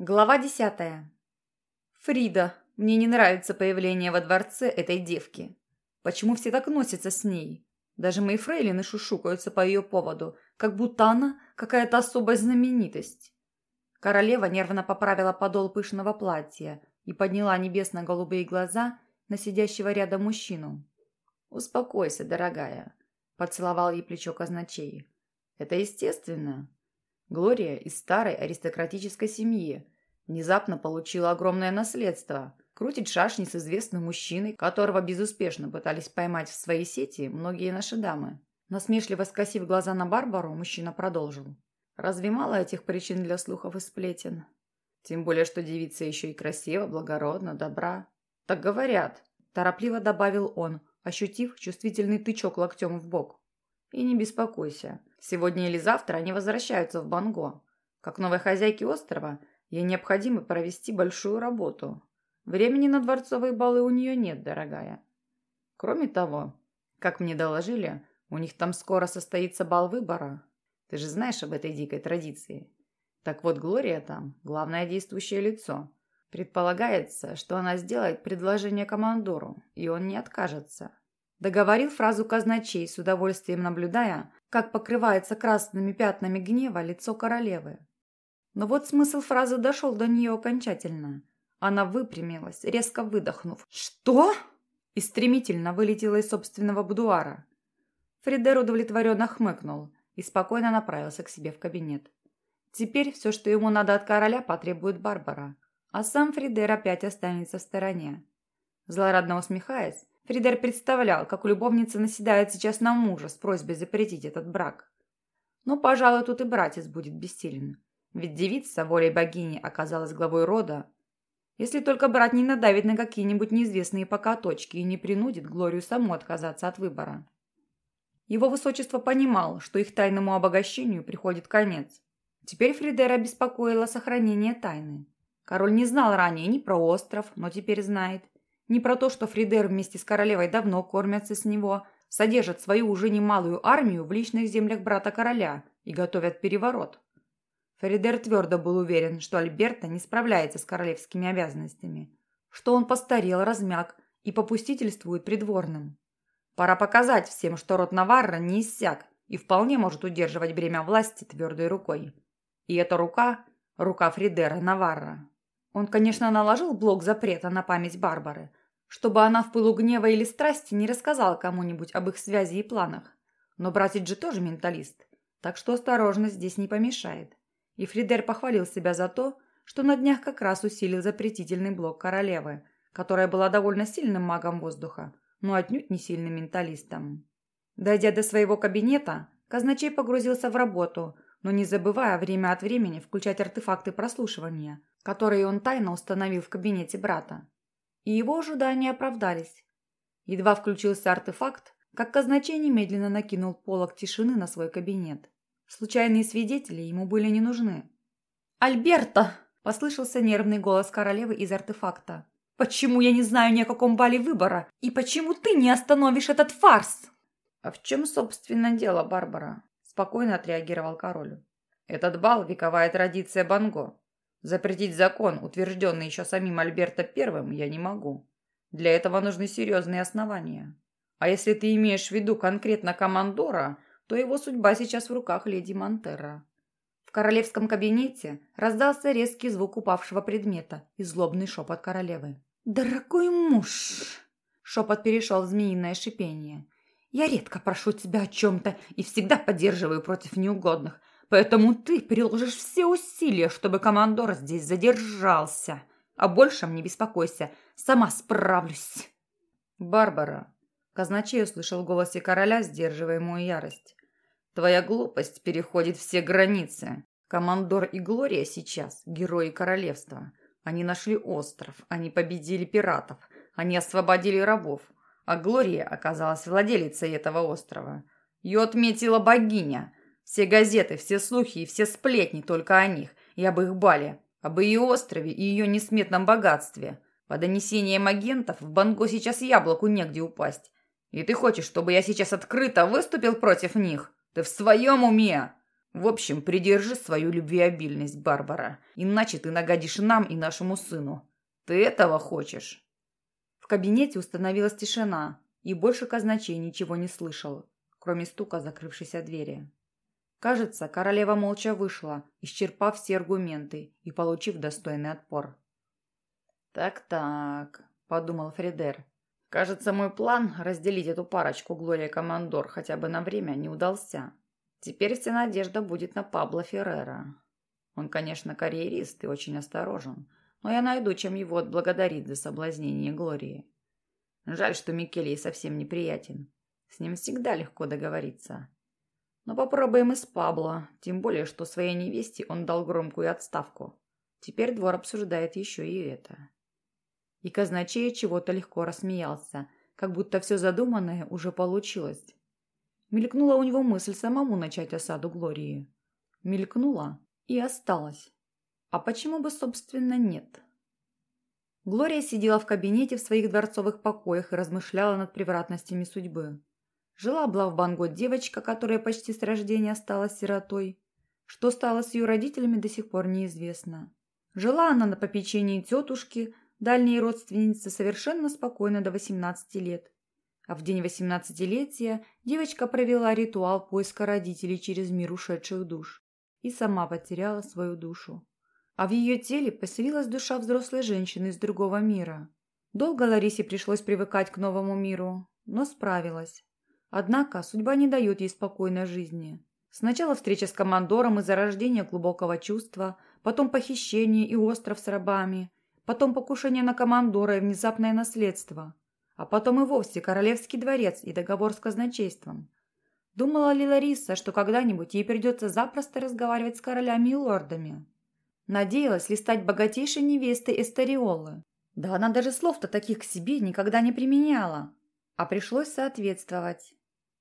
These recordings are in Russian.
Глава десятая. Фрида, мне не нравится появление во дворце этой девки. Почему все так носятся с ней? Даже мои фрейлины шушукаются по ее поводу, как будто она какая-то особая знаменитость. Королева нервно поправила подол пышного платья и подняла небесно-голубые глаза на сидящего рядом мужчину. «Успокойся, дорогая», – поцеловал ей плечо казначей. «Это естественно. Глория из старой аристократической семьи. Внезапно получила огромное наследство. Крутит шашни с известным мужчиной, которого безуспешно пытались поймать в свои сети многие наши дамы. Насмешливо скосив глаза на Барбару, мужчина продолжил. Разве мало этих причин для слухов и сплетен? Тем более, что девица еще и красива, благородна, добра. Так говорят, торопливо добавил он, ощутив чувствительный тычок локтем в бок. И не беспокойся. Сегодня или завтра они возвращаются в Банго. Как новой хозяйке острова, ей необходимо провести большую работу. Времени на дворцовые балы у нее нет, дорогая. Кроме того, как мне доложили, у них там скоро состоится бал выбора. Ты же знаешь об этой дикой традиции. Так вот, Глория там – главное действующее лицо. Предполагается, что она сделает предложение командору, и он не откажется. Договорил фразу казначей, с удовольствием наблюдая, как покрывается красными пятнами гнева лицо королевы. Но вот смысл фразы дошел до нее окончательно. Она выпрямилась, резко выдохнув. «Что?» и стремительно вылетела из собственного будуара. Фридер удовлетворенно хмыкнул и спокойно направился к себе в кабинет. Теперь все, что ему надо от короля, потребует Барбара, а сам Фридер опять останется в стороне. Злорадно усмехаясь, Фридер представлял, как любовница наседает сейчас на мужа с просьбой запретить этот брак. Но, пожалуй, тут и братец будет бессилен. Ведь девица волей богини оказалась главой рода. Если только брат не надавит на какие-нибудь неизвестные пока точки и не принудит Глорию саму отказаться от выбора. Его высочество понимал, что их тайному обогащению приходит конец. Теперь Фридера беспокоило сохранение тайны. Король не знал ранее ни про остров, но теперь знает – не про то, что Фридер вместе с королевой давно кормятся с него, содержат свою уже немалую армию в личных землях брата короля и готовят переворот. Фридер твердо был уверен, что Альберта не справляется с королевскими обязанностями, что он постарел, размяк и попустительствует придворным. Пора показать всем, что род Наварра не иссяк и вполне может удерживать бремя власти твердой рукой. И эта рука – рука Фридера Наварра. Он, конечно, наложил блок запрета на память Барбары, чтобы она в пылу гнева или страсти не рассказала кому-нибудь об их связи и планах. Но братец же тоже менталист, так что осторожность здесь не помешает. И Фридер похвалил себя за то, что на днях как раз усилил запретительный блок королевы, которая была довольно сильным магом воздуха, но отнюдь не сильным менталистом. Дойдя до своего кабинета, казначей погрузился в работу, но не забывая время от времени включать артефакты прослушивания, которые он тайно установил в кабинете брата и его ожидания оправдались. Едва включился артефакт, как казначей немедленно накинул полог тишины на свой кабинет. Случайные свидетели ему были не нужны. «Альберта!» – послышался нервный голос королевы из артефакта. «Почему я не знаю ни о каком бале выбора? И почему ты не остановишь этот фарс?» «А в чем, собственно, дело, Барбара?» – спокойно отреагировал король. «Этот бал – вековая традиция Банго. Запретить закон, утвержденный еще самим Альберто Первым, я не могу. Для этого нужны серьезные основания. А если ты имеешь в виду конкретно командора, то его судьба сейчас в руках леди Монтерра. В королевском кабинете раздался резкий звук упавшего предмета и злобный шепот королевы. «Дорогой муж!» Шепот перешел в змеиное шипение. «Я редко прошу тебя о чем-то и всегда поддерживаю против неугодных, Поэтому ты приложишь все усилия, чтобы командор здесь задержался. А большем не беспокойся, сама справлюсь. Барбара. Казначей услышал в голосе короля сдерживаемую ярость. Твоя глупость переходит все границы. Командор и Глория сейчас герои королевства. Они нашли остров, они победили пиратов, они освободили рабов. А Глория оказалась владелицей этого острова. Ее отметила богиня – все газеты, все слухи и все сплетни только о них и об их бале, об ее острове и ее несметном богатстве. По донесениям агентов, в Банго сейчас яблоку негде упасть. И ты хочешь, чтобы я сейчас открыто выступил против них? Ты в своем уме? В общем, придержи свою любвеобильность, Барбара, иначе ты нагодишь нам и нашему сыну. Ты этого хочешь?» В кабинете установилась тишина, и больше казначей ничего не слышал, кроме стука закрывшейся двери. Кажется, королева молча вышла, исчерпав все аргументы и получив достойный отпор. «Так-так», — подумал Фридер. «Кажется, мой план разделить эту парочку Глория Командор хотя бы на время не удался. Теперь вся надежда будет на Пабло Феррера. Он, конечно, карьерист и очень осторожен, но я найду, чем его отблагодарить за соблазнение Глории. Жаль, что Микелий совсем неприятен. С ним всегда легко договориться. Но попробуем и с Пабло, тем более, что своей невесте он дал громкую отставку. Теперь двор обсуждает еще и это. И казначей чего-то легко рассмеялся, как будто все задуманное уже получилось. Мелькнула у него мысль самому начать осаду Глории. Мелькнула и осталась. А почему бы, собственно, нет? Глория сидела в кабинете в своих дворцовых покоях и размышляла над превратностями судьбы. Жила-была в Банго девочка, которая почти с рождения стала сиротой. Что стало с ее родителями, до сих пор неизвестно. Жила она на попечении тетушки, дальней родственницы, совершенно спокойно до 18 лет. А в день 18-летия девочка провела ритуал поиска родителей через мир ушедших душ и сама потеряла свою душу. А в ее теле поселилась душа взрослой женщины из другого мира. Долго Ларисе пришлось привыкать к новому миру, но справилась. Однако судьба не дает ей спокойной жизни. Сначала встреча с командором из-за рождения глубокого чувства, потом похищение и остров с рабами, потом покушение на командора и внезапное наследство – а потом и вовсе королевский дворец и договор с казначейством. Думала ли Лариса, что когда-нибудь ей придется запросто разговаривать с королями и лордами? Надеялась ли стать богатейшей невестой Эстериолы? Да она даже слов-то таких к себе никогда не применяла. А пришлось соответствовать.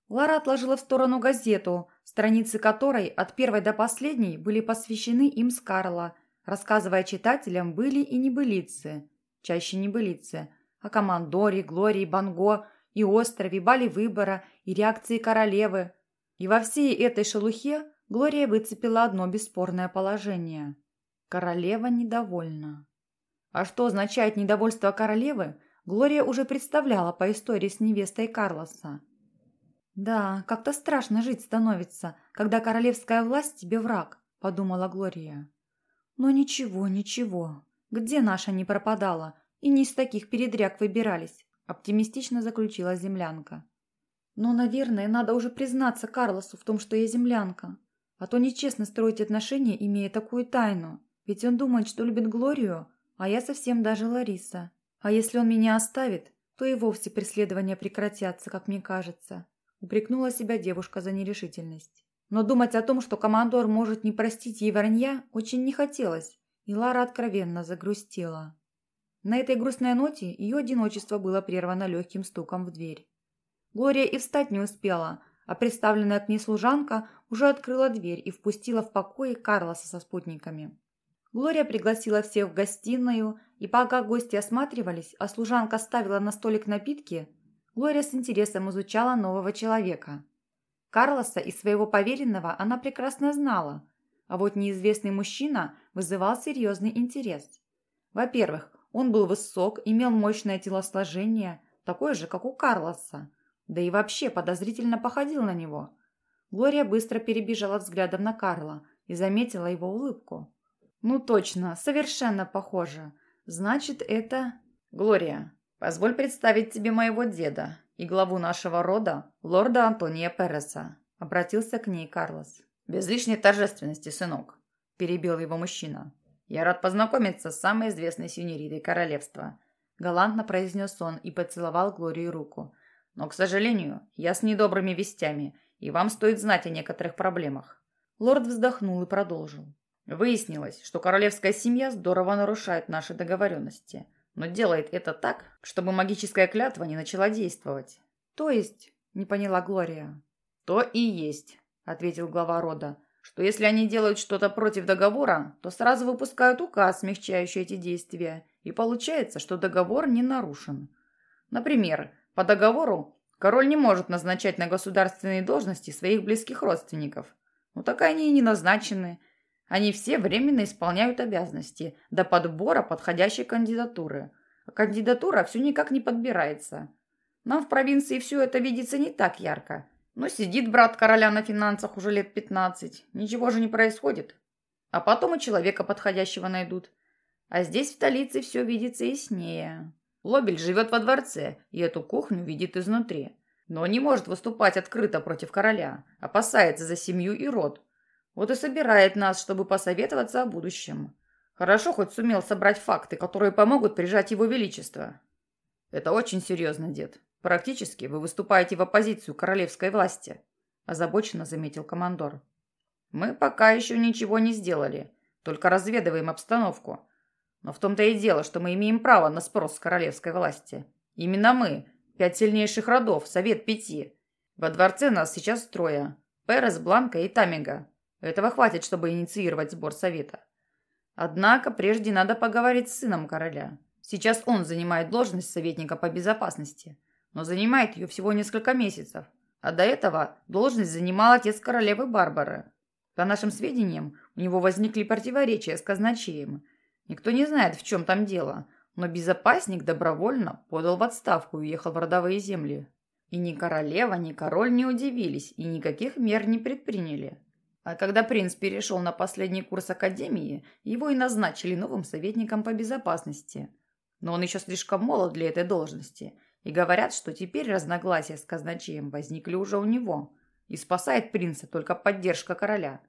Лара отложила в сторону газету, страницы которой от первой до последней были посвящены им с Карла, рассказывая читателям были и небылицы, чаще небылицы, о командоре, Глории, Банго и острове, бале выбора и реакции королевы. И во всей этой шелухе Глория выцепила одно бесспорное положение. Королева недовольна. А что означает недовольство королевы, Глория уже представляла по истории с невестой Карлоса. «Да, как-то страшно жить становится, когда королевская власть тебе враг», – подумала Глория. «Но ничего, ничего. Где наша не пропадала? И не из таких передряг выбирались, оптимистично заключила землянка. Но, наверное, надо уже признаться Карлосу в том, что я землянка. А то нечестно строить отношения, имея такую тайну. Ведь он думает, что любит Глорию, а я совсем даже Лариса. А если он меня оставит, то и вовсе преследования прекратятся, как мне кажется. Упрекнула себя девушка за нерешительность. Но думать о том, что командор может не простить ей вранья, очень не хотелось, и Лара откровенно загрустила. На этой грустной ноте ее одиночество было прервано легким стуком в дверь. Глория и встать не успела, а представленная к ней служанка уже открыла дверь и впустила в покое Карлоса со спутниками. Глория пригласила всех в гостиную, и пока гости осматривались, а служанка ставила на столик напитки, Глория с интересом изучала нового человека. Карлоса и своего поверенного она прекрасно знала, а вот неизвестный мужчина вызывал серьезный интерес. Во-первых, он был высок, имел мощное телосложение, такое же, как у Карлоса. Да и вообще подозрительно походил на него. Глория быстро перебежала взглядом на Карла и заметила его улыбку. «Ну точно, совершенно похоже. Значит, это...» «Глория, позволь представить тебе моего деда и главу нашего рода, лорда Антония Переса», обратился к ней Карлос. «Без лишней торжественности, сынок», перебил его мужчина. «Я рад познакомиться с самой известной синьоридой королевства», – галантно произнес он и поцеловал Глорию руку. «Но, к сожалению, я с недобрыми вестями, и вам стоит знать о некоторых проблемах». Лорд вздохнул и продолжил. Выяснилось, что королевская семья здорово нарушает наши договоренности, но делает это так, чтобы магическая клятва не начала действовать. «То есть?» – не поняла Глория. «То и есть», – ответил глава рода что если они делают что-то против договора, то сразу выпускают указ, смягчающий эти действия, и получается, что договор не нарушен. Например, по договору король не может назначать на государственные должности своих близких родственников. Ну так они и не назначены. Они все временно исполняют обязанности до подбора подходящей кандидатуры. А кандидатура все никак не подбирается. Нам в провинции все это видится не так ярко. Но сидит брат короля на финансах уже лет пятнадцать. Ничего же не происходит. А потом и человека подходящего найдут. А здесь, в столице, все видится яснее. Лобель живет во дворце, и эту кухню видит изнутри. Но не может выступать открыто против короля. Опасается за семью и род. Вот и собирает нас, чтобы посоветоваться о будущем. Хорошо хоть сумел собрать факты, которые помогут прижать его величество. Это очень серьезно, дед. Практически вы выступаете в оппозицию королевской власти, озабоченно заметил командор. Мы пока еще ничего не сделали, только разведываем обстановку. Но в том-то и дело, что мы имеем право на спрос с королевской власти. Именно мы, пять сильнейших родов, совет пяти. Во дворце нас сейчас трое. Перес, Бланка и Тамига. Этого хватит, чтобы инициировать сбор совета. Однако прежде надо поговорить с сыном короля. Сейчас он занимает должность советника по безопасности, но занимает ее всего несколько месяцев. А до этого должность занимал отец королевы Барбары. По нашим сведениям, у него возникли противоречия с казначеем – Никто не знает, в чем там дело, но безопасник добровольно подал в отставку и уехал в родовые земли. И ни королева, ни король не удивились и никаких мер не предприняли. А когда принц перешел на последний курс академии, его и назначили новым советником по безопасности. Но он еще слишком молод для этой должности, и говорят, что теперь разногласия с казначеем возникли уже у него, и спасает принца только поддержка короля.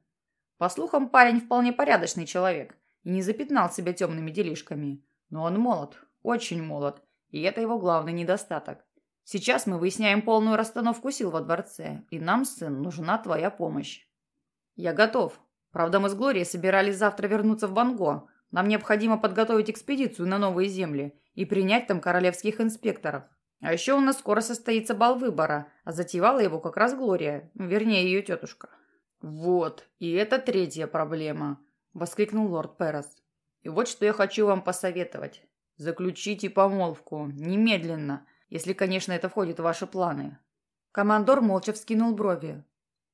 По слухам, парень вполне порядочный человек – и не запятнал себя темными делишками. Но он молод, очень молод, и это его главный недостаток. Сейчас мы выясняем полную расстановку сил во дворце, и нам, сын, нужна твоя помощь. Я готов. Правда, мы с Глорией собирались завтра вернуться в Банго. Нам необходимо подготовить экспедицию на новые земли и принять там королевских инспекторов. А еще у нас скоро состоится бал выбора, а затевала его как раз Глория, вернее, ее тетушка. Вот, и это третья проблема воскликнул лорд Перес. «И вот что я хочу вам посоветовать. Заключите помолвку. Немедленно. Если, конечно, это входит в ваши планы». Командор молча вскинул брови.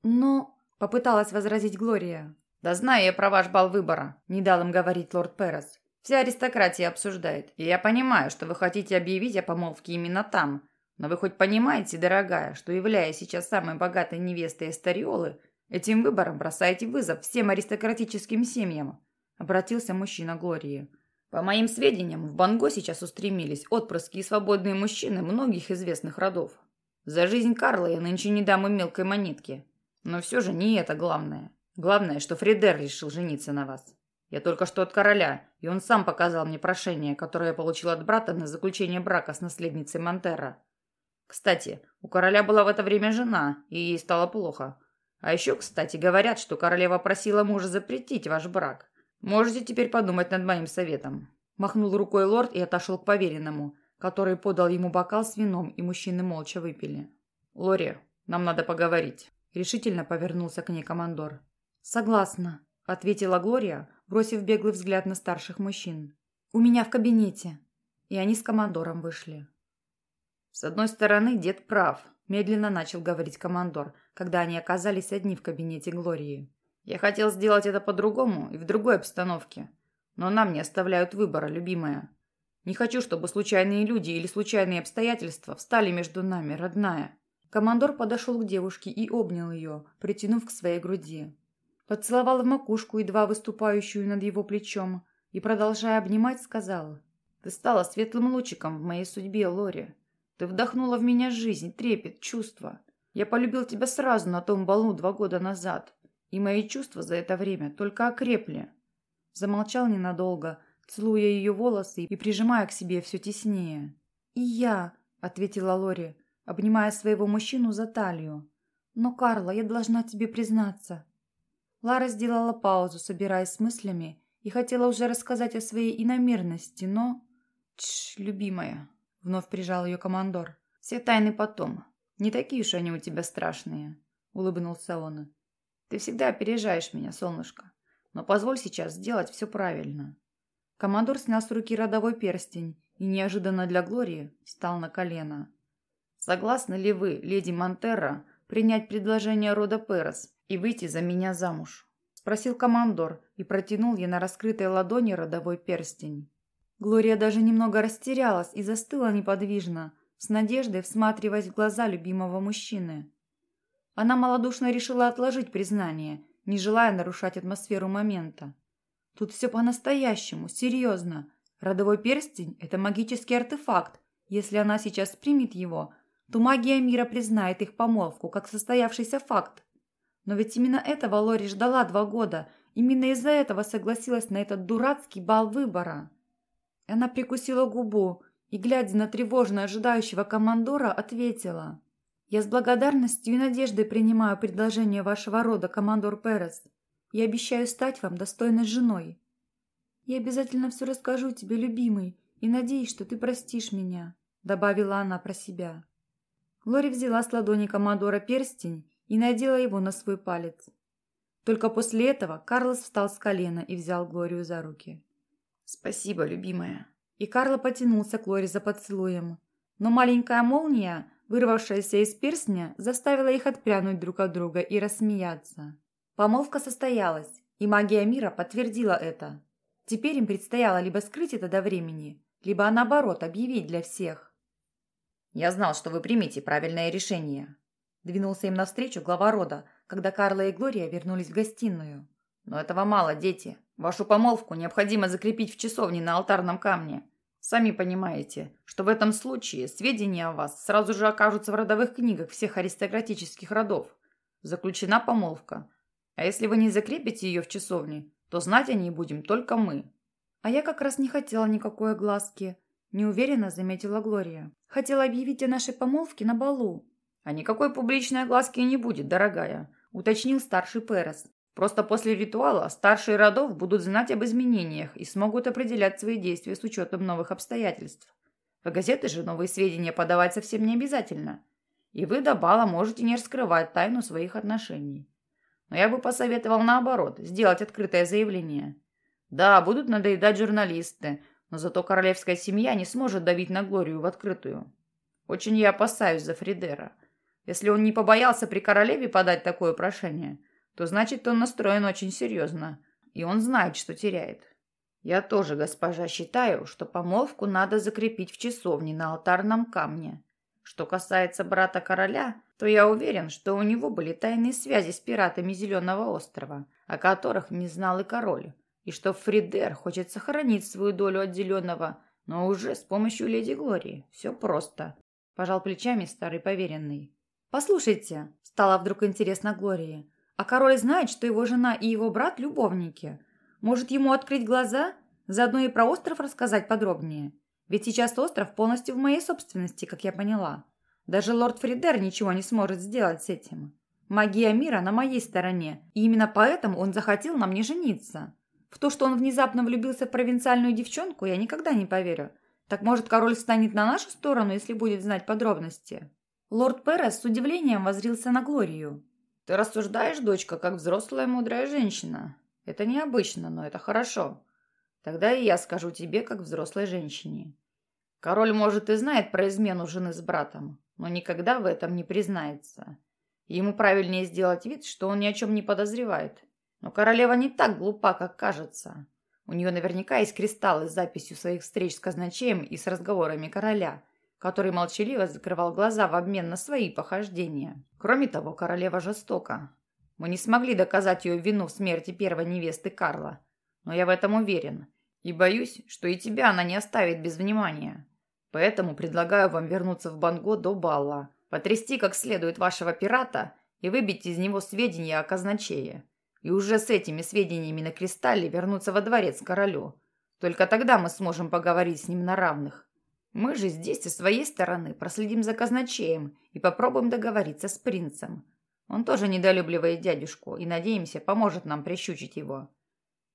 «Но...» — попыталась возразить Глория. «Да знаю я про ваш бал выбора», — не дал им говорить лорд Перес. «Вся аристократия обсуждает. И я понимаю, что вы хотите объявить о помолвке именно там. Но вы хоть понимаете, дорогая, что, являясь сейчас самой богатой невестой Эстариолы, Этим выбором бросаете вызов всем аристократическим семьям», — обратился мужчина Глории. «По моим сведениям, в Банго сейчас устремились отпрыски и свободные мужчины многих известных родов. За жизнь Карла я нынче не дам им мелкой монетки. Но все же не это главное. Главное, что Фридер решил жениться на вас. Я только что от короля, и он сам показал мне прошение, которое я получил от брата на заключение брака с наследницей Монтера. Кстати, у короля была в это время жена, и ей стало плохо. А еще, кстати, говорят, что королева просила мужа запретить ваш брак. Можете теперь подумать над моим советом». Махнул рукой лорд и отошел к поверенному, который подал ему бокал с вином, и мужчины молча выпили. «Лори, нам надо поговорить», — решительно повернулся к ней командор. «Согласна», — ответила Глория, бросив беглый взгляд на старших мужчин. «У меня в кабинете». И они с командором вышли. «С одной стороны, дед прав», — медленно начал говорить командор, когда они оказались одни в кабинете Глории. «Я хотел сделать это по-другому и в другой обстановке. Но нам не оставляют выбора, любимая. Не хочу, чтобы случайные люди или случайные обстоятельства встали между нами, родная». Командор подошел к девушке и обнял ее, притянув к своей груди. Поцеловал в макушку, едва выступающую над его плечом, и, продолжая обнимать, сказал. «Ты стала светлым лучиком в моей судьбе, Лори. Ты вдохнула в меня жизнь, трепет, чувства. Я полюбил тебя сразу на том балу два года назад, и мои чувства за это время только окрепли. Замолчал ненадолго, целуя ее волосы и прижимая к себе все теснее. «И я», — ответила Лори, обнимая своего мужчину за талию. «Но, Карла, я должна тебе признаться». Лара сделала паузу, собираясь с мыслями, и хотела уже рассказать о своей иномерности, но... «Тш, любимая», — вновь прижал ее командор. «Все тайны потом. Не такие уж они у тебя страшные», — улыбнулся он. «Ты всегда опережаешь меня, солнышко. Но позволь сейчас сделать все правильно». Командор снял с руки родовой перстень и неожиданно для Глории встал на колено. «Согласны ли вы, леди Монтерра, принять предложение рода Перес и выйти за меня замуж?» – спросил командор и протянул ей на раскрытой ладони родовой перстень. Глория даже немного растерялась и застыла неподвижно, с надеждой всматриваясь в глаза любимого мужчины. Она малодушно решила отложить признание, не желая нарушать атмосферу момента. Тут все по-настоящему, серьезно. Родовой перстень – это магический артефакт. Если она сейчас примет его, то магия мира признает их помолвку как состоявшийся факт. Но ведь именно этого Лори ждала два года. Именно из-за этого согласилась на этот дурацкий бал выбора. Она прикусила губу и, глядя на тревожно ожидающего командора, ответила. «Я с благодарностью и надеждой принимаю предложение вашего рода, командор Перес. Я обещаю стать вам достойной женой. Я обязательно все расскажу тебе, любимый, и надеюсь, что ты простишь меня», добавила она про себя. Лори взяла с ладони командора перстень и надела его на свой палец. Только после этого Карлос встал с колена и взял Глорию за руки. «Спасибо, любимая». И Карло потянулся к Лори за поцелуем. Но маленькая молния, вырвавшаяся из перстня, заставила их отпрянуть друг от друга и рассмеяться. Помолвка состоялась, и магия мира подтвердила это. Теперь им предстояло либо скрыть это до времени, либо наоборот объявить для всех. «Я знал, что вы примете правильное решение», – двинулся им навстречу глава рода, когда Карла и Глория вернулись в гостиную. «Но этого мало, дети. Вашу помолвку необходимо закрепить в часовне на алтарном камне. Сами понимаете, что в этом случае сведения о вас сразу же окажутся в родовых книгах всех аристократических родов. Заключена помолвка. А если вы не закрепите ее в часовне, то знать о ней будем только мы». «А я как раз не хотела никакой огласки», – неуверенно заметила Глория. «Хотела объявить о нашей помолвке на балу». «А никакой публичной огласки не будет, дорогая», – уточнил старший Перес. Просто после ритуала старшие родов будут знать об изменениях и смогут определять свои действия с учетом новых обстоятельств. В газеты же новые сведения подавать совсем не обязательно. И вы до бала можете не раскрывать тайну своих отношений. Но я бы посоветовал наоборот, сделать открытое заявление. Да, будут надоедать журналисты, но зато королевская семья не сможет давить на Глорию в открытую. Очень я опасаюсь за Фридера. Если он не побоялся при королеве подать такое прошение – то значит он настроен очень серьезно, и он знает, что теряет. Я тоже, госпожа, считаю, что помолвку надо закрепить в часовне на алтарном камне. Что касается брата короля, то я уверен, что у него были тайные связи с пиратами Зеленого острова, о которых не знал и король, и что Фридер хочет сохранить свою долю от Зеленого, но уже с помощью леди Глории. Все просто. Пожал плечами старый поверенный. «Послушайте», — стало вдруг интересно Глории, а король знает, что его жена и его брат – любовники. Может, ему открыть глаза? Заодно и про остров рассказать подробнее. Ведь сейчас остров полностью в моей собственности, как я поняла. Даже лорд Фридер ничего не сможет сделать с этим. Магия мира на моей стороне, и именно поэтому он захотел на мне жениться. В то, что он внезапно влюбился в провинциальную девчонку, я никогда не поверю. Так может, король станет на нашу сторону, если будет знать подробности?» Лорд Перес с удивлением возрился на Глорию. Ты рассуждаешь, дочка, как взрослая мудрая женщина. Это необычно, но это хорошо. Тогда и я скажу тебе, как взрослой женщине. Король, может, и знает про измену жены с братом, но никогда в этом не признается. Ему правильнее сделать вид, что он ни о чем не подозревает. Но королева не так глупа, как кажется. У нее наверняка есть кристаллы с записью своих встреч с казначеем и с разговорами короля – который молчаливо закрывал глаза в обмен на свои похождения. Кроме того, королева жестока. Мы не смогли доказать ее вину в смерти первой невесты Карла, но я в этом уверен. И боюсь, что и тебя она не оставит без внимания. Поэтому предлагаю вам вернуться в Банго до Балла, потрясти как следует вашего пирата и выбить из него сведения о казначее. И уже с этими сведениями на кристалле вернуться во дворец королю. Только тогда мы сможем поговорить с ним на равных. Мы же здесь со своей стороны проследим за казначеем и попробуем договориться с принцем. Он тоже недолюбливает дядюшку и, надеемся, поможет нам прищучить его.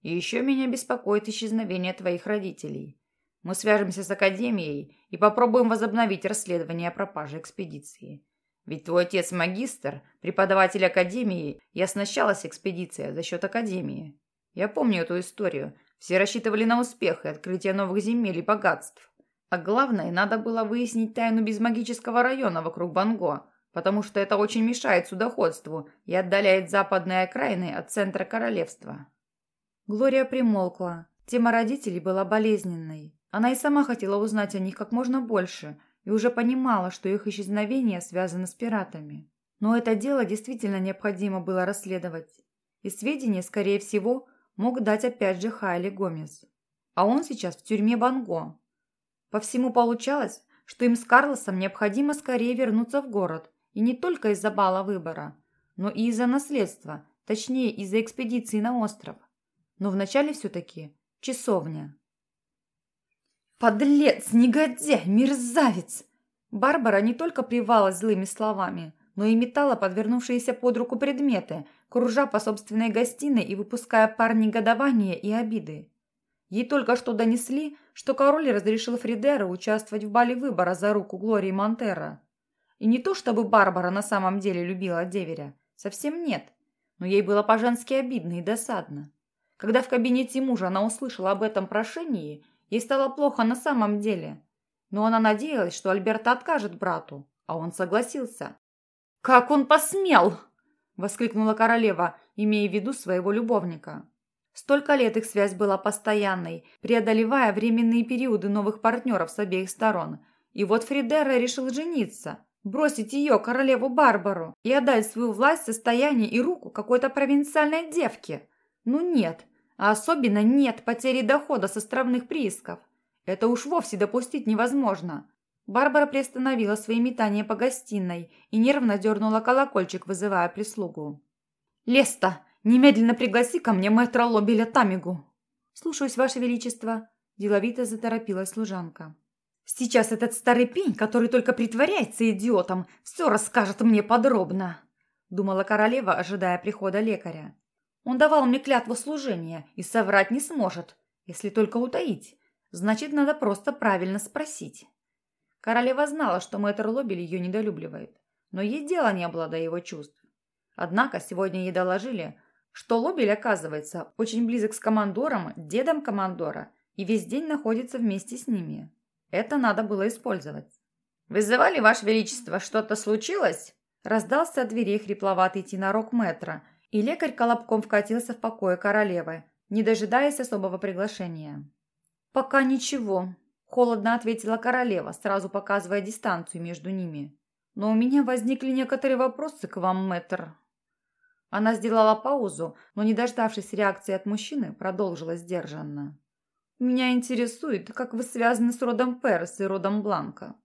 И еще меня беспокоит исчезновение твоих родителей. Мы свяжемся с Академией и попробуем возобновить расследование о пропаже экспедиции. Ведь твой отец магистр, преподаватель Академии, и оснащалась экспедиция за счет Академии. Я помню эту историю. Все рассчитывали на успех и открытие новых земель и богатств. А главное, надо было выяснить тайну безмагического района вокруг Банго, потому что это очень мешает судоходству и отдаляет западные окраины от центра королевства». Глория примолкла. Тема родителей была болезненной. Она и сама хотела узнать о них как можно больше и уже понимала, что их исчезновение связано с пиратами. Но это дело действительно необходимо было расследовать. И сведения, скорее всего, мог дать опять же Хайли Гомес. А он сейчас в тюрьме Банго. По всему получалось, что им с Карлосом необходимо скорее вернуться в город, и не только из-за бала выбора, но и из-за наследства, точнее из-за экспедиции на остров. Но вначале все-таки часовня. «Подлец, негодяй, мерзавец!» Барбара не только плевалась злыми словами, но и метала подвернувшиеся под руку предметы, кружа по собственной гостиной и выпуская пар негодования и обиды. Ей только что донесли, что король разрешил Фридеру участвовать в бале выбора за руку Глории Монтера. И не то, чтобы Барбара на самом деле любила деверя, совсем нет, но ей было по-женски обидно и досадно. Когда в кабинете мужа она услышала об этом прошении, ей стало плохо на самом деле. Но она надеялась, что Альберта откажет брату, а он согласился. «Как он посмел!» – воскликнула королева, имея в виду своего любовника. Столько лет их связь была постоянной, преодолевая временные периоды новых партнеров с обеих сторон. И вот Фридера решил жениться, бросить ее, королеву Барбару, и отдать свою власть, состояние и руку какой-то провинциальной девке. Ну нет, а особенно нет потери дохода с островных приисков. Это уж вовсе допустить невозможно. Барбара приостановила свои метания по гостиной и нервно дернула колокольчик, вызывая прислугу. «Леста, немедленно пригласи ко мне мэтра Лобеля Тамигу!» «Слушаюсь, Ваше Величество!» – деловито заторопилась служанка. «Сейчас этот старый пень, который только притворяется идиотом, все расскажет мне подробно!» – думала королева, ожидая прихода лекаря. «Он давал мне клятву служения и соврать не сможет, если только утаить. Значит, надо просто правильно спросить». Королева знала, что мэтр Лобель ее недолюбливает, но ей дела не было до его чувств. Однако сегодня ей доложили, что Лобель, оказывается, очень близок с командором, дедом командора, и весь день находится вместе с ними. Это надо было использовать. «Вызывали, Ваше Величество, что-то случилось?» Раздался от дверей хрипловатый тенорок мэтра, и лекарь колобком вкатился в покое королевы, не дожидаясь особого приглашения. «Пока ничего», Холодно ответила королева, сразу показывая дистанцию между ними. «Но у меня возникли некоторые вопросы к вам, мэтр». Она сделала паузу, но, не дождавшись реакции от мужчины, продолжила сдержанно. «Меня интересует, как вы связаны с родом Перес и родом Бланка.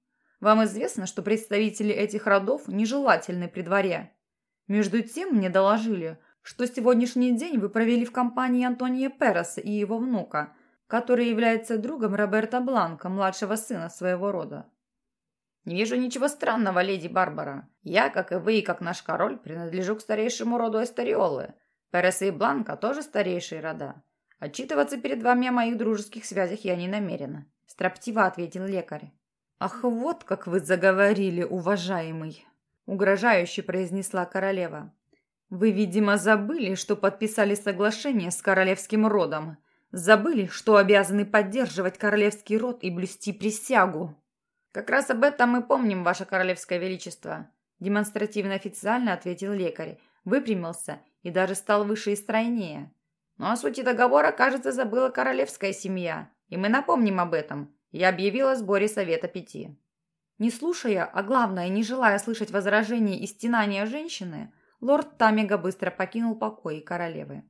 Вам известно, что представители этих родов нежелательны при дворе. Между тем мне доложили, что сегодняшний день вы провели в компании Антония Переса и его внука – который является другом Роберта Бланка, младшего сына своего рода. «Не вижу ничего странного, леди Барбара. Я, как и вы, и как наш король, принадлежу к старейшему роду Эстериолы. Переса и Бланка тоже старейшие рода. Отчитываться перед вами о моих дружеских связях я не намерена», – строптиво ответил лекарь. «Ах, вот как вы заговорили, уважаемый!» – угрожающе произнесла королева. «Вы, видимо, забыли, что подписали соглашение с королевским родом. Забыли, что обязаны поддерживать королевский род и блюсти присягу. Как раз об этом мы помним, ваше королевское величество, демонстративно официально ответил лекарь, выпрямился и даже стал выше и стройнее. Но о сути договора, кажется, забыла королевская семья, и мы напомним об этом. Я объявила сборе Совета Пяти. Не слушая, а главное, не желая слышать возражений и стенания женщины, лорд Тамига быстро покинул покои королевы.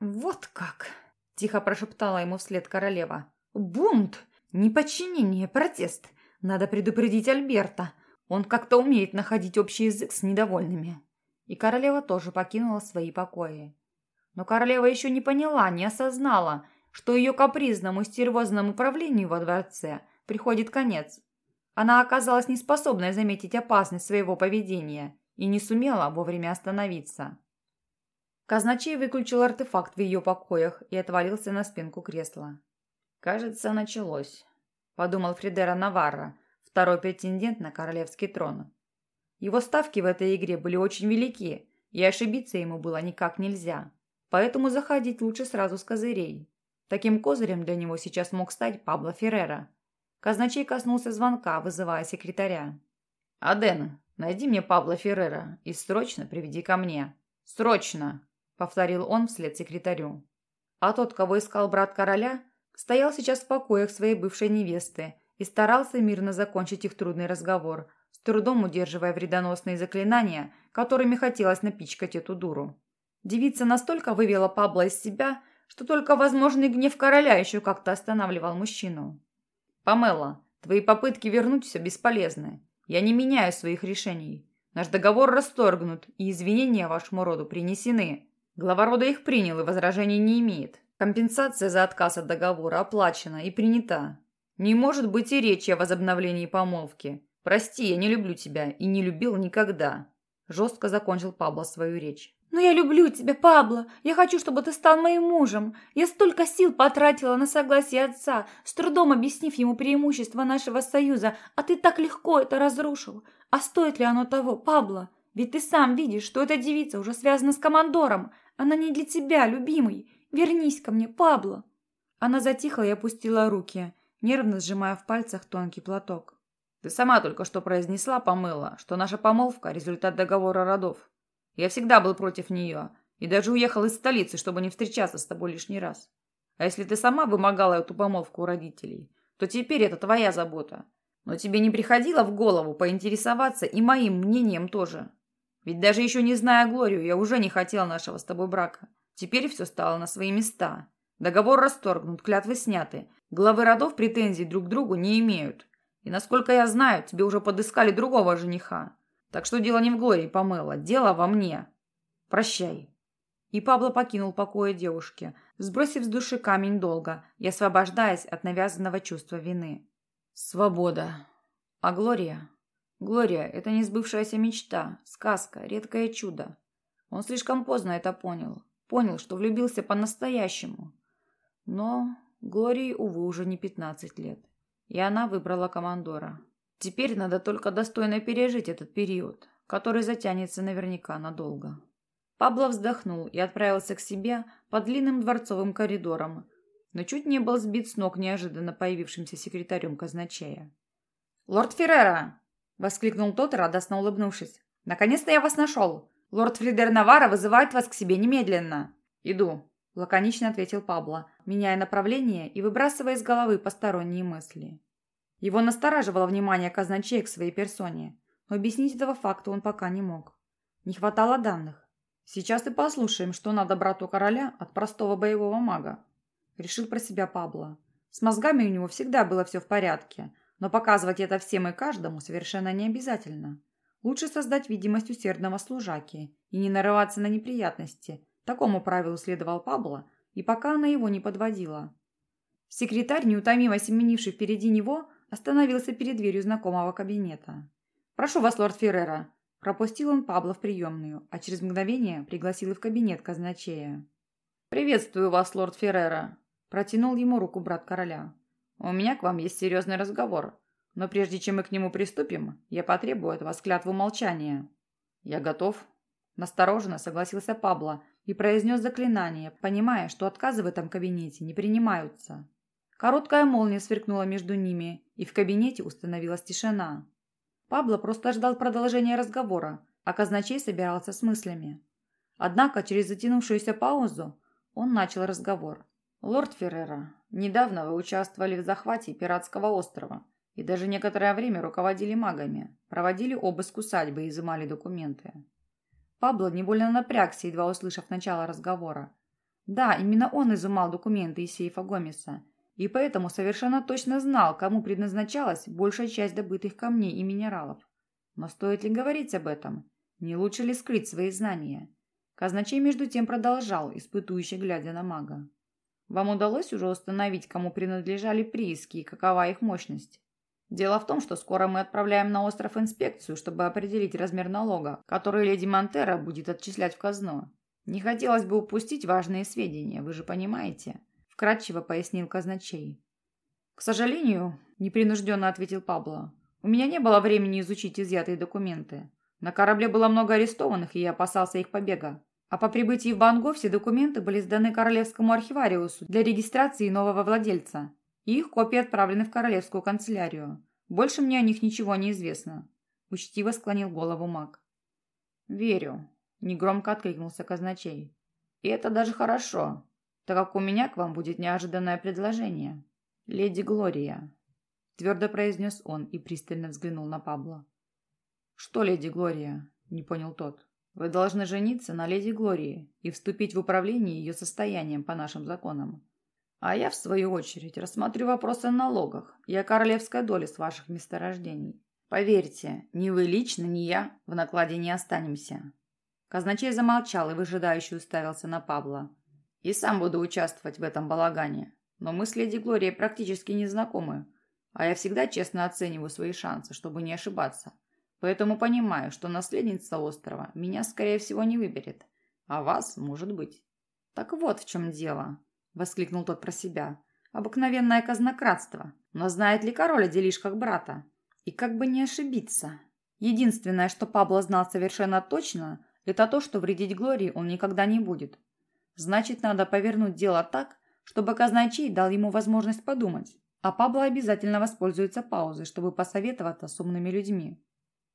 «Вот как!» Тихо прошептала ему вслед королева. «Бунт! Неподчинение, протест! Надо предупредить Альберта. Он как-то умеет находить общий язык с недовольными». И королева тоже покинула свои покои. Но королева еще не поняла, не осознала, что ее капризному стервозному правлению во дворце приходит конец. Она оказалась неспособной заметить опасность своего поведения и не сумела вовремя остановиться. Казначей выключил артефакт в ее покоях и отвалился на спинку кресла. «Кажется, началось», – подумал Фридера Наварра, второй претендент на королевский трон. Его ставки в этой игре были очень велики, и ошибиться ему было никак нельзя. Поэтому заходить лучше сразу с козырей. Таким козырем для него сейчас мог стать Пабло Феррера. Казначей коснулся звонка, вызывая секретаря. «Аден, Найди мне Пабло Феррера и срочно приведи ко мне. Срочно!» — повторил он вслед секретарю. А тот, кого искал брат короля, стоял сейчас в покоях своей бывшей невесты и старался мирно закончить их трудный разговор, с трудом удерживая вредоносные заклинания, которыми хотелось напичкать эту дуру. Девица настолько вывела Пабло из себя, что только возможный гнев короля еще как-то останавливал мужчину. «Памела, твои попытки вернуть все бесполезны. Я не меняю своих решений. Наш договор расторгнут, и извинения вашему роду принесены. Глава рода их принял и возражений не имеет. Компенсация за отказ от договора оплачена и принята. Не может быть и речи о возобновлении помолвки. Прости, я не люблю тебя и не любил никогда. Жестко закончил Пабло свою речь. «Но я люблю тебя, Пабло. Я хочу, чтобы ты стал моим мужем. Я столько сил потратила на согласие отца, с трудом объяснив ему преимущества нашего союза, а ты так легко это разрушил. А стоит ли оно того, Пабло? Ведь ты сам видишь, что эта девица уже связана с командором. Она не для тебя, любимый. Вернись ко мне, Пабло». Она затихла и опустила руки, нервно сжимая в пальцах тонкий платок. Ты сама только что произнесла, помыла, что наша помолвка – результат договора родов. Я всегда был против нее и даже уехал из столицы, чтобы не встречаться с тобой лишний раз. А если ты сама вымогала эту помолвку у родителей, то теперь это твоя забота. Но тебе не приходило в голову поинтересоваться и моим мнением тоже. Ведь даже еще не зная Глорию, я уже не хотел нашего с тобой брака. Теперь все стало на свои места. Договор расторгнут, клятвы сняты. Главы родов претензий друг к другу не имеют. И, насколько я знаю, тебе уже подыскали другого жениха. Так что дело не в Глории, Помела, дело во мне. Прощай». И Пабло покинул покоя девушки, сбросив с души камень долга и освобождаясь от навязанного чувства вины. Свобода. А Глория? Глория – это не сбывшаяся мечта, сказка, редкое чудо. Он слишком поздно это понял. Понял, что влюбился по-настоящему. Но Глории, увы, уже не пятнадцать лет. И она выбрала командора. Теперь надо только достойно пережить этот период, который затянется наверняка надолго. Пабло вздохнул и отправился к себе по длинным дворцовым коридорам, но чуть не был сбит с ног неожиданно появившимся секретарем казначея. «Лорд Феррера!» — воскликнул тот, радостно улыбнувшись. «Наконец-то я вас нашел! Лорд Фридер Навара вызывает вас к себе немедленно!» «Иду!» лаконично ответил Пабло, меняя направление и выбрасывая из головы посторонние мысли. Его настораживало внимание казначея к своей персоне, но объяснить этого факта он пока не мог. Не хватало данных. Сейчас и послушаем, что надо брату короля от простого боевого мага. Решил про себя Пабло. С мозгами у него всегда было все в порядке, но показывать это всем и каждому совершенно не обязательно. Лучше создать видимость усердного служаки и не нарываться на неприятности, Такому правилу следовал Пабло, и пока она его не подводила. Секретарь, неутомимо семенивший впереди него, остановился перед дверью знакомого кабинета. «Прошу вас, лорд Феррера!» Пропустил он Пабло в приемную, а через мгновение пригласил и в кабинет казначея. «Приветствую вас, лорд Феррера!» Протянул ему руку брат короля. «У меня к вам есть серьезный разговор, но прежде чем мы к нему приступим, я потребую от вас клятву молчания». «Я готов», Настороженно согласился Пабло и произнес заклинание, понимая, что отказы в этом кабинете не принимаются. Короткая молния сверкнула между ними, и в кабинете установилась тишина. Пабло просто ждал продолжения разговора, а казначей собирался с мыслями. Однако через затянувшуюся паузу он начал разговор. «Лорд Феррера, недавно вы участвовали в захвате пиратского острова и даже некоторое время руководили магами, проводили обыск усадьбы и изымали документы. Пабло невольно напрягся, едва услышав начало разговора. Да, именно он изымал документы из сейфа Гомеса, и поэтому совершенно точно знал, кому предназначалась большая часть добытых камней и минералов. Но стоит ли говорить об этом? Не лучше ли скрыть свои знания? Казначей между тем продолжал, испытующе глядя на мага. Вам удалось уже установить, кому принадлежали прииски и какова их мощность? Дело в том, что скоро мы отправляем на остров инспекцию, чтобы определить размер налога, который леди Монтера будет отчислять в казну. Не хотелось бы упустить важные сведения, вы же понимаете?» Вкратчиво пояснил казначей. «К сожалению», – непринужденно ответил Пабло, – «у меня не было времени изучить изъятые документы. На корабле было много арестованных, и я опасался их побега. А по прибытии в Банго все документы были сданы Королевскому архивариусу для регистрации нового владельца и их копии отправлены в королевскую канцелярию. Больше мне о них ничего не известно. – учтиво склонил голову маг. «Верю», – негромко откликнулся казначей. «И это даже хорошо, так как у меня к вам будет неожиданное предложение. Леди Глория», – твердо произнес он и пристально взглянул на Пабло. «Что, леди Глория?» – не понял тот. «Вы должны жениться на леди Глории и вступить в управление ее состоянием по нашим законам. А я, в свою очередь, рассмотрю вопросы о налогах и о королевской доле с ваших месторождений. Поверьте, ни вы лично, ни я в накладе не останемся». Казначей замолчал и выжидающе уставился на Павла. «И сам буду участвовать в этом балагане. Но мы с леди Глорией практически не знакомы, а я всегда честно оцениваю свои шансы, чтобы не ошибаться. Поэтому понимаю, что наследница острова меня, скорее всего, не выберет, а вас, может быть. Так вот в чем дело воскликнул тот про себя. Обыкновенное казнократство. Но знает ли король о делишках брата? И как бы не ошибиться. Единственное, что Пабло знал совершенно точно, это то, что вредить Глории он никогда не будет. Значит, надо повернуть дело так, чтобы казначей дал ему возможность подумать. А Пабло обязательно воспользуется паузой, чтобы посоветоваться с умными людьми.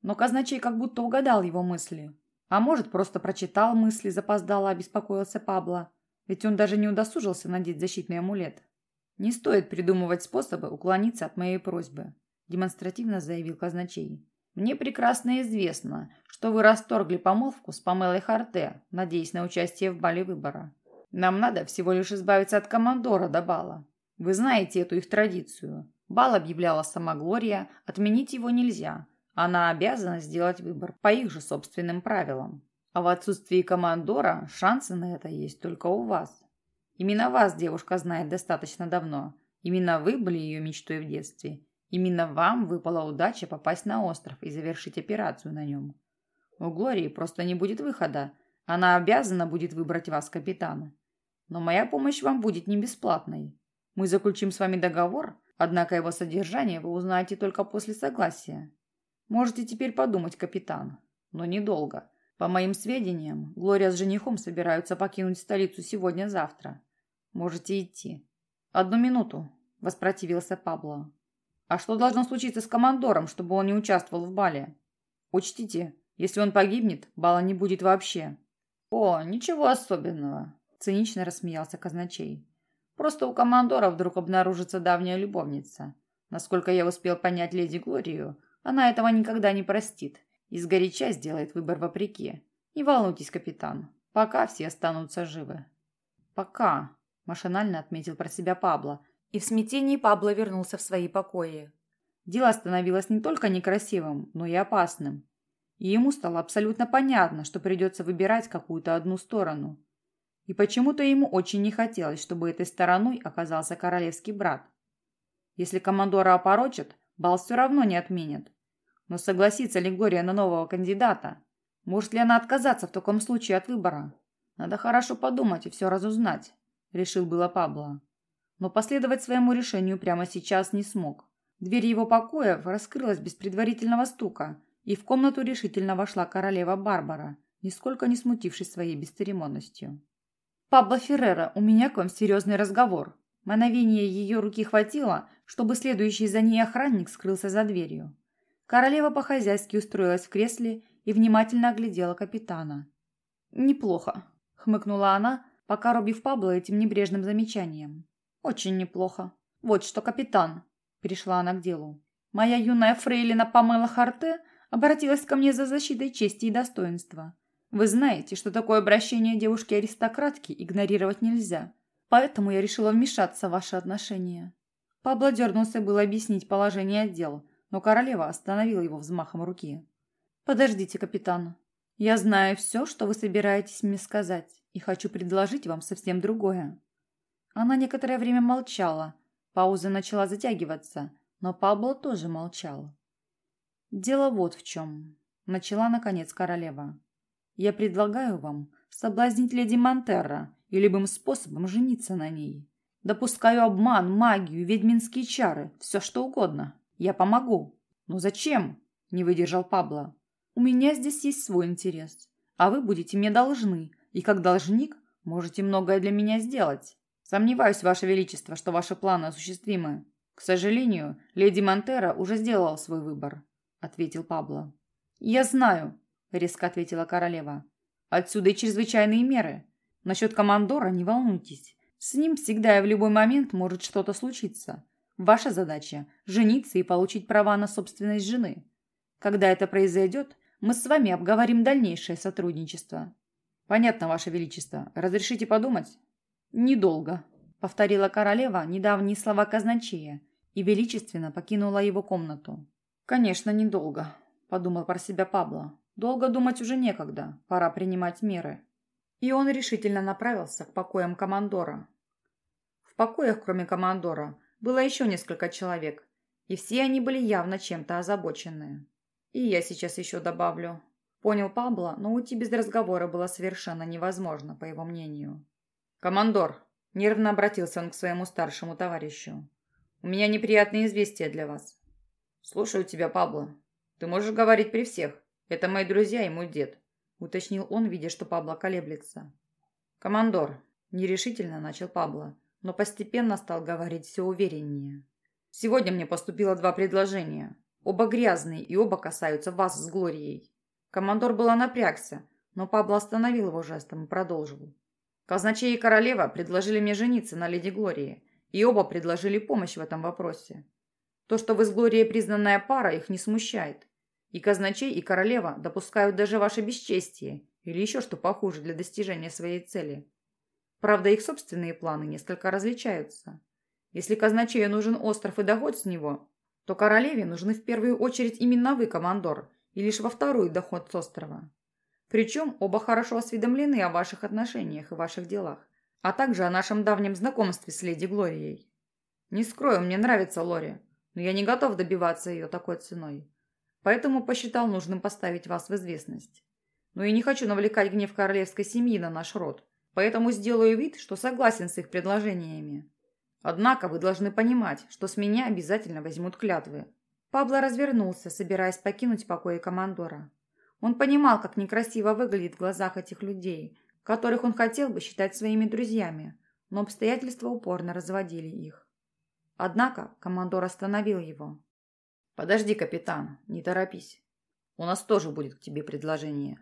Но казначей как будто угадал его мысли. А может, просто прочитал мысли, запоздало, обеспокоился Пабло. Ведь он даже не удосужился надеть защитный амулет. «Не стоит придумывать способы уклониться от моей просьбы», демонстративно заявил казначей. «Мне прекрасно известно, что вы расторгли помолвку с Памелой Харте, надеясь на участие в бале выбора. Нам надо всего лишь избавиться от командора до бала. Вы знаете эту их традицию. Бал объявляла сама Глория, отменить его нельзя. Она обязана сделать выбор по их же собственным правилам. А в отсутствии командора шансы на это есть только у вас. Именно вас девушка знает достаточно давно. Именно вы были ее мечтой в детстве. Именно вам выпала удача попасть на остров и завершить операцию на нем. У Глории просто не будет выхода. Она обязана будет выбрать вас капитана. Но моя помощь вам будет не бесплатной. Мы заключим с вами договор, однако его содержание вы узнаете только после согласия. Можете теперь подумать, капитан, но недолго. По моим сведениям, Глория с женихом собираются покинуть столицу сегодня-завтра. Можете идти. Одну минуту, воспротивился Пабло. А что должно случиться с командором, чтобы он не участвовал в бале? Учтите, если он погибнет, бала не будет вообще. О, ничего особенного, цинично рассмеялся казначей. Просто у командора вдруг обнаружится давняя любовница. Насколько я успел понять леди Глорию, она этого никогда не простит и сгоряча сделает выбор вопреки. Не волнуйтесь, капитан, пока все останутся живы. Пока, машинально отметил про себя Пабло, и в смятении Пабло вернулся в свои покои. Дело становилось не только некрасивым, но и опасным. И ему стало абсолютно понятно, что придется выбирать какую-то одну сторону. И почему-то ему очень не хотелось, чтобы этой стороной оказался королевский брат. Если командора опорочат, бал все равно не отменят. Но согласится ли Гория на нового кандидата? Может ли она отказаться в таком случае от выбора? Надо хорошо подумать и все разузнать, решил было Пабло. Но последовать своему решению прямо сейчас не смог. Дверь его покоя раскрылась без предварительного стука, и в комнату решительно вошла королева Барбара, нисколько не смутившись своей бесцеремонностью. «Пабло Феррера, у меня к вам серьезный разговор». Мановение ее руки хватило, чтобы следующий за ней охранник скрылся за дверью. Королева по-хозяйски устроилась в кресле и внимательно оглядела капитана. «Неплохо», — хмыкнула она, пока Робби Пабло этим небрежным замечанием. «Очень неплохо. Вот что, капитан», — перешла она к делу. «Моя юная фрейлина Памела Харте обратилась ко мне за защитой чести и достоинства. Вы знаете, что такое обращение девушки-аристократки игнорировать нельзя, поэтому я решила вмешаться в ваши отношения». Пабло дернулся было объяснить положение дел, но королева остановила его взмахом руки. «Подождите, капитан. Я знаю все, что вы собираетесь мне сказать, и хочу предложить вам совсем другое». Она некоторое время молчала. Пауза начала затягиваться, но Пабло тоже молчал. «Дело вот в чем», — начала, наконец, королева. «Я предлагаю вам соблазнить леди Монтерра и любым способом жениться на ней. Допускаю обман, магию, ведьминские чары, все что угодно. Я помогу. Но зачем? Не выдержал Пабло. У меня здесь есть свой интерес. А вы будете мне должны. И как должник можете многое для меня сделать. Сомневаюсь, Ваше Величество, что ваши планы осуществимы. К сожалению, леди Монтера уже сделала свой выбор, ответил Пабло. «Я знаю», — резко ответила королева. «Отсюда и чрезвычайные меры. Насчет командора не волнуйтесь. С ним всегда и в любой момент может что-то случиться. Ваша задача – жениться и получить права на собственность жены. Когда это произойдет, мы с вами обговорим дальнейшее сотрудничество. Понятно, Ваше Величество. Разрешите подумать? Недолго, повторила королева недавние слова казначея и величественно покинула его комнату. Конечно, недолго, подумал про себя Пабло. Долго думать уже некогда, пора принимать меры. И он решительно направился к покоям командора. В покоях, кроме командора, было еще несколько человек, и все они были явно чем-то озабочены. И я сейчас еще добавлю. Понял Пабло, но уйти без разговора было совершенно невозможно, по его мнению. «Командор!» – нервно обратился он к своему старшему товарищу. «У меня неприятные известия для вас». «Слушаю тебя, Пабло. Ты можешь говорить при всех. Это мои друзья и мой дед уточнил он, видя, что Пабло колеблется. «Командор», – нерешительно начал Пабло, но постепенно стал говорить все увереннее. «Сегодня мне поступило два предложения. Оба грязные и оба касаются вас с Глорией». Командор было напрягся, но Пабло остановил его жестом и продолжил. «Казначей и королева предложили мне жениться на леди Глории, и оба предложили помощь в этом вопросе. То, что вы с Глорией признанная пара, их не смущает. И казначей, и королева допускают даже ваше бесчестие или еще что похуже для достижения своей цели. Правда, их собственные планы несколько различаются. Если казначею нужен остров и доход с него, то королеве нужны в первую очередь именно вы, командор, и лишь во вторую доход с острова. Причем оба хорошо осведомлены о ваших отношениях и ваших делах, а также о нашем давнем знакомстве с леди Глорией. Не скрою, мне нравится Лори, но я не готов добиваться ее такой ценой. Поэтому посчитал нужным поставить вас в известность. Но и не хочу навлекать гнев королевской семьи на наш род, поэтому сделаю вид, что согласен с их предложениями. Однако вы должны понимать, что с меня обязательно возьмут клятвы». Пабло развернулся, собираясь покинуть покои командора. Он понимал, как некрасиво выглядит в глазах этих людей, которых он хотел бы считать своими друзьями, но обстоятельства упорно разводили их. Однако командор остановил его. «Подожди, капитан, не торопись. У нас тоже будет к тебе предложение».